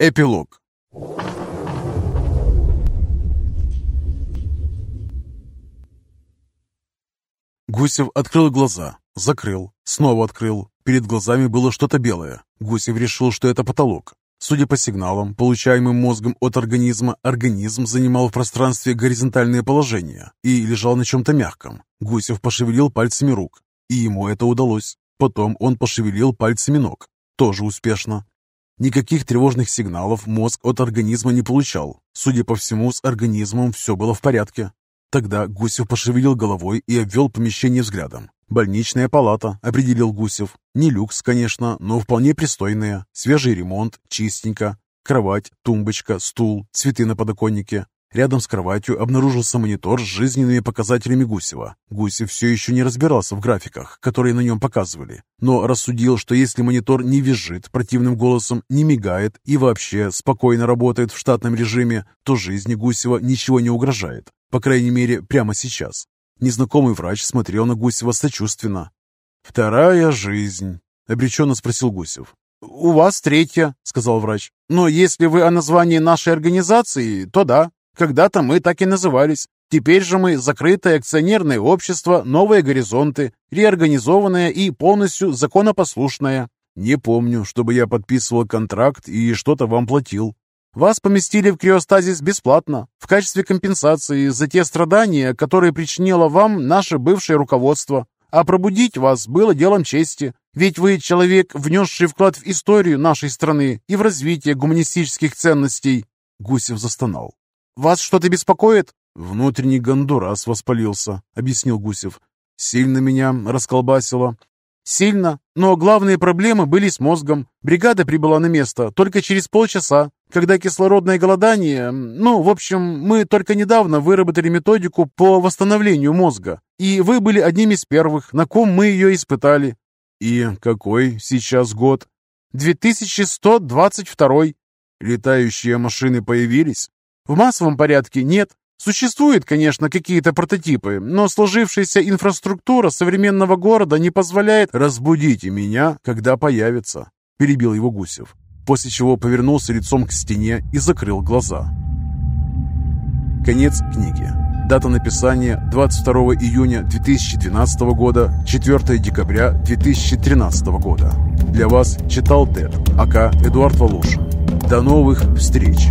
Эпилог Гусев открыл глаза, закрыл, снова открыл. Перед глазами было что-то белое. Гусев решил, что это потолок. Судя по сигналам, получаемым мозгом от организма, организм занимал в пространстве горизонтальное положение и лежал на чем-то мягком. Гусев пошевелил пальцами рук, и ему это удалось. Потом он пошевелил пальцами ног. Тоже успешно. Никаких тревожных сигналов мозг от организма не получал. Судя по всему, с организмом все было в порядке. Тогда Гусев пошевелил головой и обвел помещение взглядом. «Больничная палата», — определил Гусев. Не люкс, конечно, но вполне пристойная. Свежий ремонт, чистенько. Кровать, тумбочка, стул, цветы на подоконнике. Рядом с кроватью обнаружился монитор с жизненными показателями Гусева. Гусев все еще не разбирался в графиках, которые на нем показывали, но рассудил, что если монитор не визжит противным голосом, не мигает и вообще спокойно работает в штатном режиме, то жизни Гусева ничего не угрожает, по крайней мере, прямо сейчас. Незнакомый врач смотрел на Гусева сочувственно. «Вторая жизнь», — обреченно спросил Гусев. «У вас третья», — сказал врач. «Но если вы о названии нашей организации, то да, когда-то мы так и назывались. Теперь же мы закрытое акционерное общество «Новые горизонты», реорганизованное и полностью законопослушное. Не помню, чтобы я подписывал контракт и что-то вам платил. Вас поместили в криостазис бесплатно, в качестве компенсации за те страдания, которые причинило вам наше бывшее руководство. А пробудить вас было делом чести, ведь вы человек, внесший вклад в историю нашей страны и в развитие гуманистических ценностей. Гусев застонал. «Вас что-то беспокоит?» «Внутренний гондурас воспалился», — объяснил Гусев. «Сильно меня расколбасило». «Сильно, но главные проблемы были с мозгом. Бригада прибыла на место только через полчаса, когда кислородное голодание... Ну, в общем, мы только недавно выработали методику по восстановлению мозга, и вы были одним из первых, на ком мы ее испытали». «И какой сейчас год?» «2122». «Летающие машины появились?» В массовом порядке нет. Существуют, конечно, какие-то прототипы, но сложившаяся инфраструктура современного города не позволяет «разбудите меня, когда появится», – перебил его Гусев, после чего повернулся лицом к стене и закрыл глаза. Конец книги. Дата написания 22 июня 2012 года, 4 декабря 2013 года. Для вас читал Тед, АК Эдуард Волошин. До новых встреч!